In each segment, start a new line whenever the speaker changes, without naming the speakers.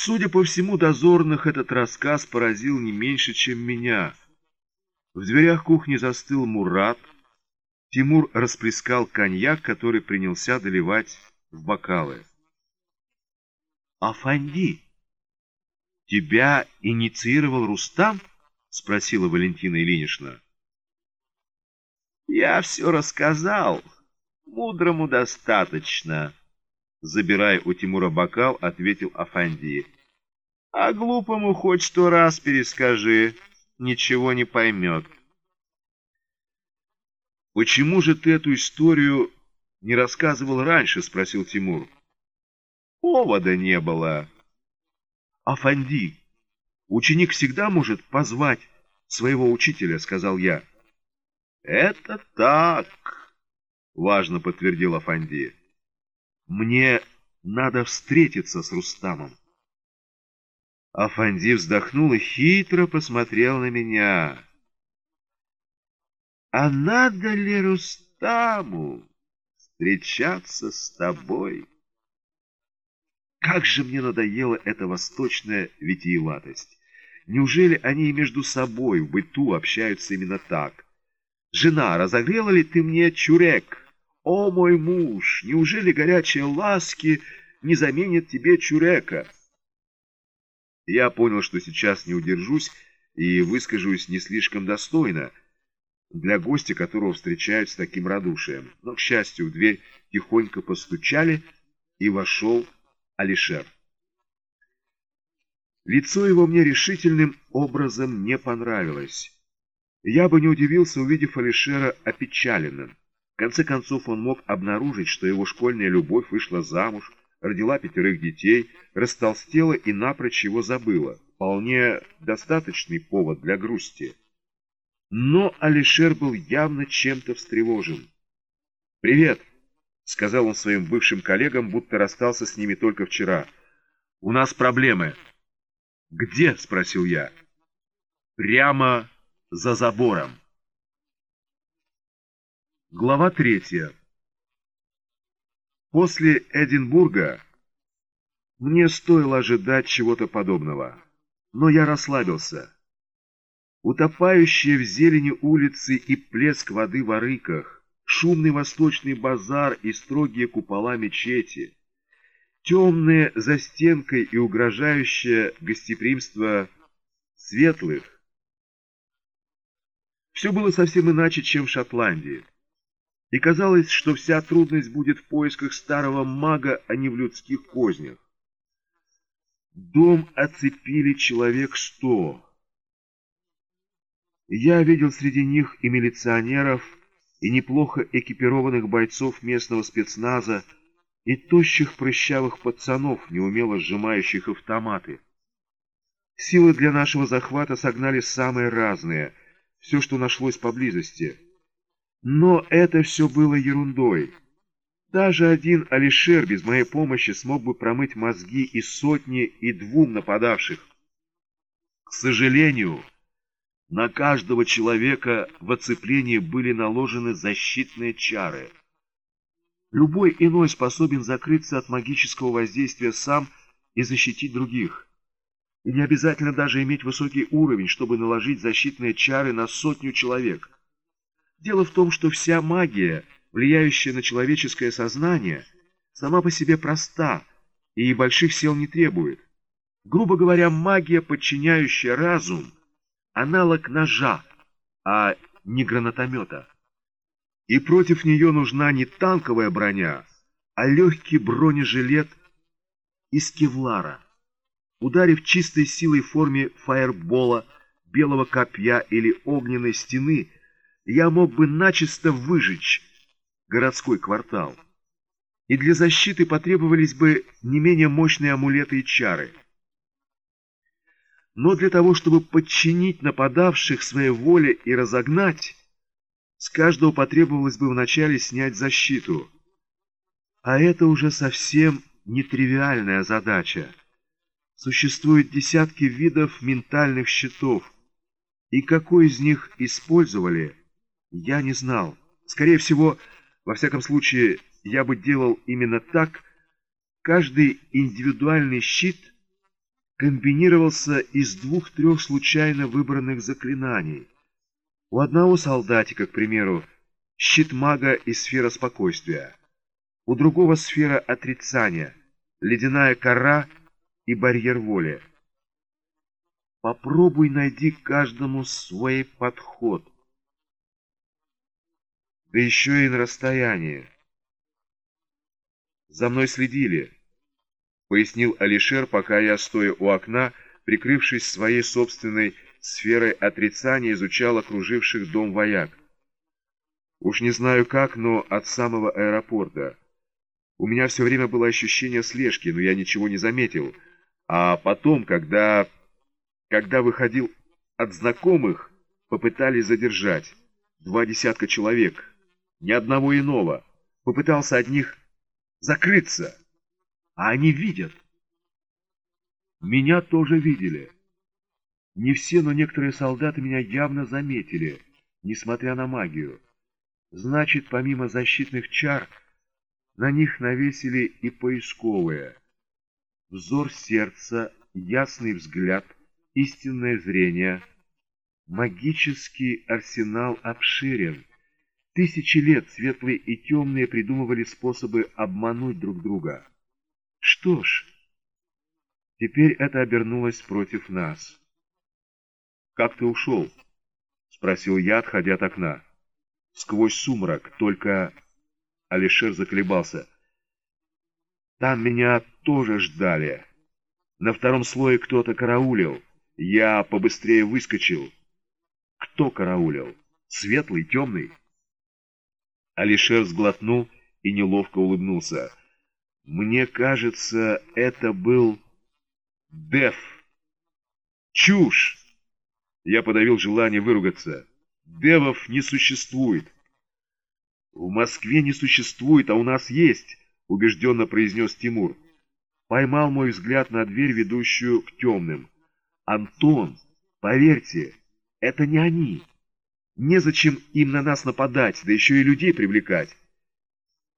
Судя по всему, дозорных этот рассказ поразил не меньше, чем меня. В дверях кухни застыл Мурат. Тимур расплескал коньяк, который принялся доливать в бокалы. «Афанди, тебя инициировал Рустам?» — спросила Валентина Ильинична. «Я все рассказал. Мудрому достаточно», — забирая у Тимура бокал, ответил Афанди. «А глупому хоть сто раз перескажи, ничего не поймет». «Почему же ты эту историю не рассказывал раньше?» — спросил Тимур. «Повода не было». «Афанди, ученик всегда может позвать своего учителя», — сказал я. «Это так», — важно подтвердил Афанди. «Мне надо встретиться с Рустамом». Афанди вздохнул и хитро посмотрел на меня. «А надо ли Рустаму встречаться с тобой?» Как же мне надоела эта восточная витиеватость! Неужели они и между собой в быту общаются именно так? Жена, разогрела ли ты мне чурек? О, мой муж, неужели горячие ласки не заменят тебе чурека? Я понял, что сейчас не удержусь и выскажусь не слишком достойно для гостя, которого встречают с таким радушием. Но, к счастью, в дверь тихонько постучали, и вошел Алишер. Лицо его мне решительным образом не понравилось. Я бы не удивился, увидев Алишера опечаленным. Конце концов, он мог обнаружить, что его школьная любовь вышла замуж, родила пятерых детей, растолстела и напрочь его забыла. Вполне достаточный повод для грусти. Но Алишер был явно чем-то встревожен. «Привет!» — сказал он своим бывшим коллегам, будто расстался с ними только вчера. «У нас проблемы». «Где?» — спросил я. «Прямо за забором. Глава третья. После Эдинбурга мне стоило ожидать чего-то подобного, но я расслабился. Утопающие в зелени улицы и плеск воды в арыках, шумный восточный базар и строгие купола мечети, темные за стенкой и угрожающее гостеприимство светлых, все было совсем иначе, чем в Шотландии. И казалось, что вся трудность будет в поисках старого мага, а не в людских кознях. Дом оцепили человек сто. Я видел среди них и милиционеров, и неплохо экипированных бойцов местного спецназа, и тощих прыщавых пацанов, неумело сжимающих автоматы. Силы для нашего захвата согнали самые разные — все, что нашлось поблизости. Но это все было ерундой. Даже один Алишер без моей помощи смог бы промыть мозги и сотни, и двум нападавших. К сожалению, на каждого человека в оцеплении были наложены защитные чары. Любой иной способен закрыться от магического воздействия сам и защитить других. И не обязательно даже иметь высокий уровень, чтобы наложить защитные чары на сотню человек. Дело в том, что вся магия, влияющая на человеческое сознание, сама по себе проста и больших сил не требует. Грубо говоря, магия, подчиняющая разум, аналог ножа, а не гранатомета. И против нее нужна не танковая броня, а легкий бронежилет из кевлара. Ударив чистой силой в форме фаербола, белого копья или огненной стены, я мог бы начисто выжечь городской квартал. И для защиты потребовались бы не менее мощные амулеты и чары. Но для того, чтобы подчинить нападавших своей воле и разогнать, с каждого потребовалось бы вначале снять защиту. А это уже совсем нетривиальная задача. Существует десятки видов ментальных щитов, и какой из них использовали, я не знал. Скорее всего, во всяком случае, я бы делал именно так. Каждый индивидуальный щит комбинировался из двух-трех случайно выбранных заклинаний. У одного солдатика, к примеру, щит мага и сфера спокойствия, у другого сфера отрицания, ледяная кора и барьер воли. Попробуй найди каждому свой подход. Да еще и на расстоянии. За мной следили, пояснил Алишер, пока я, стоя у окна, прикрывшись своей собственной сферой отрицания, изучал окруживших дом вояк. Уж не знаю как, но от самого аэропорта. У меня все время было ощущение слежки, но я ничего не заметил. А потом, когда когда выходил от знакомых, попытались задержать. Два десятка человек, ни одного иного. Попытался от них закрыться, а они видят. Меня тоже видели. Не все, но некоторые солдаты меня явно заметили, несмотря на магию. Значит, помимо защитных чар, на них навесили и поисковые. Взор сердца, ясный взгляд — истинное зрение. Магический арсенал обширен. Тысячи лет светлые и темные придумывали способы обмануть друг друга. Что ж, теперь это обернулось против нас. «Как ты ушел?» — спросил я, отходя от окна. Сквозь сумрак, только... Алишер заколебался. «Там меня тоже ждали. На втором слое кто-то караулил. Я побыстрее выскочил. Кто караулил? Светлый, темный? Алишер сглотнул и неловко улыбнулся. Мне кажется, это был Деф. Чушь! Я подавил желание выругаться. Девов не существует. В Москве не существует, а у нас есть, убежденно произнес Тимур. Поймал мой взгляд на дверь, ведущую к темным. Антон, поверьте, это не они. Незачем им на нас нападать, да еще и людей привлекать.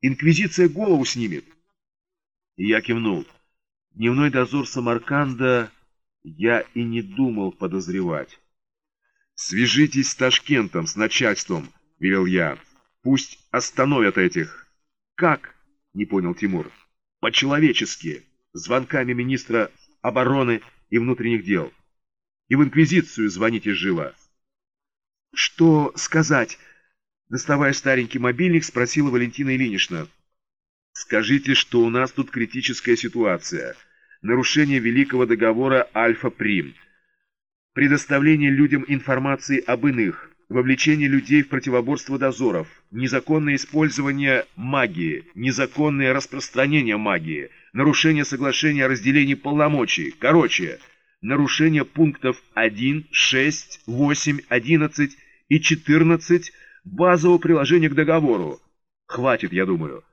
Инквизиция голову снимет. И я кивнул. Дневной дозор Самарканда я и не думал подозревать. «Свяжитесь с Ташкентом, с начальством», — велел я. «Пусть остановят этих». «Как?» — не понял Тимур. «По-человечески, звонками министра обороны и внутренних дел» и в Инквизицию звоните живо. Что сказать? Доставая старенький мобильник, спросила Валентина Ильинична. Скажите, что у нас тут критическая ситуация. Нарушение Великого договора Альфа-Прим. Предоставление людям информации об иных. Вовлечение людей в противоборство дозоров. Незаконное использование магии. Незаконное распространение магии. Нарушение соглашения о разделении полномочий. Короче нарушение пунктов 1, 6, 8, 11 и 14 базового приложения к договору. Хватит, я думаю.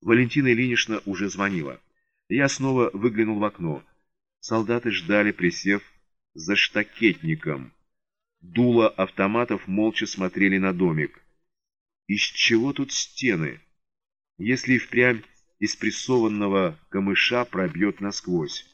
Валентина Ильинична уже звонила. Я снова выглянул в окно. Солдаты ждали, присев за штакетником. Дула автоматов молча смотрели на домик. Из чего тут стены? Если впрямь из прессованного камыша пробьет насквозь.